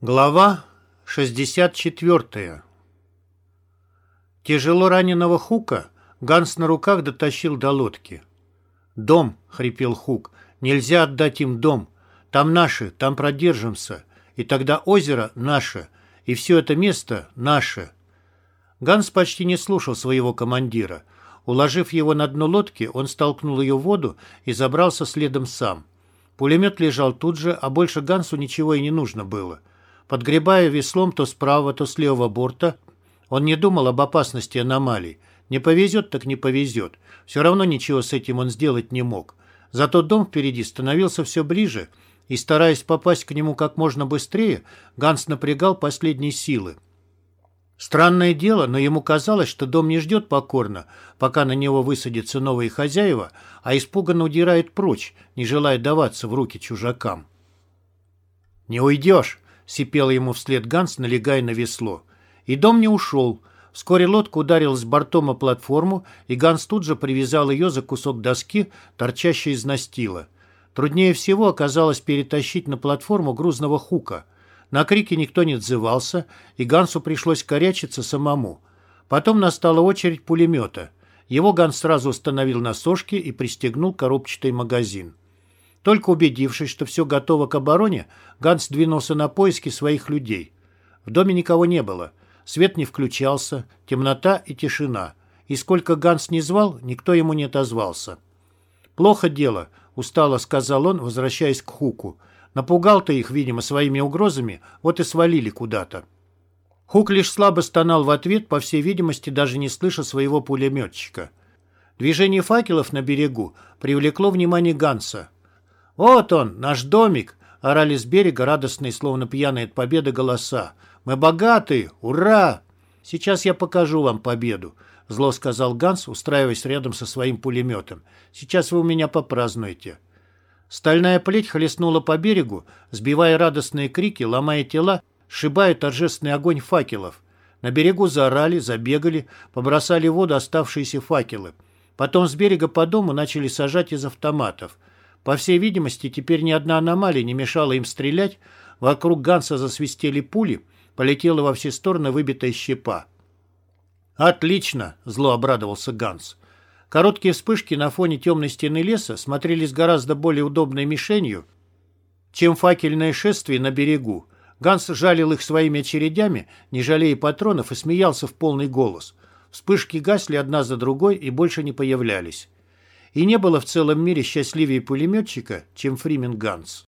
Глава 64 Тяжело раненого Хука Ганс на руках дотащил до лодки. «Дом!» — хрипел Хук. «Нельзя отдать им дом. Там наши, там продержимся. И тогда озеро наше, и все это место наше». Ганс почти не слушал своего командира. Уложив его на дно лодки, он столкнул ее в воду и забрался следом сам. Пулемет лежал тут же, а больше Гансу ничего и не нужно было — Подгребая веслом то справа, то с левого борта, он не думал об опасности аномалий. Не повезет, так не повезет. Все равно ничего с этим он сделать не мог. Зато дом впереди становился все ближе, и, стараясь попасть к нему как можно быстрее, Ганс напрягал последние силы. Странное дело, но ему казалось, что дом не ждет покорно, пока на него высадятся новые хозяева, а испуганно удирает прочь, не желая даваться в руки чужакам. «Не уйдешь!» Сипел ему вслед Ганс, налегая на весло. И дом не ушел. Вскоре лодка ударилась бортом о платформу, и Ганс тут же привязал ее за кусок доски, торчащей из настила. Труднее всего оказалось перетащить на платформу грузного хука. На крики никто не отзывался, и Гансу пришлось корячиться самому. Потом настала очередь пулемета. Его Ганс сразу установил на сошке и пристегнул коробчатый магазин. Только убедившись, что все готово к обороне, Ганс двинулся на поиски своих людей. В доме никого не было. Свет не включался, темнота и тишина. И сколько Ганс не звал, никто ему не отозвался. «Плохо дело», — устало сказал он, возвращаясь к Хуку. «Напугал ты их, видимо, своими угрозами, вот и свалили куда-то». Хук лишь слабо стонал в ответ, по всей видимости, даже не слыша своего пулеметчика. Движение факелов на берегу привлекло внимание Ганса. «Вот он, наш домик!» — орали с берега радостные, словно пьяные от победы, голоса. «Мы богаты! Ура!» «Сейчас я покажу вам победу», — зло сказал Ганс, устраиваясь рядом со своим пулеметом. «Сейчас вы у меня попразднуете». Стальная плеть хлестнула по берегу, сбивая радостные крики, ломая тела, сшибая торжественный огонь факелов. На берегу заорали, забегали, побросали в воду оставшиеся факелы. Потом с берега по дому начали сажать из автоматов. По всей видимости, теперь ни одна аномалия не мешала им стрелять, вокруг Ганса засвистели пули, полетела во все стороны выбитая щепа. «Отлично!» – зло обрадовался Ганс. Короткие вспышки на фоне темной стены леса смотрелись гораздо более удобной мишенью, чем факельное шествие на берегу. Ганс жалил их своими очередями, не жалея патронов, и смеялся в полный голос. Вспышки гасли одна за другой и больше не появлялись. И не было в целом мире счастливее пулеметчика, чем Фримен Ганс.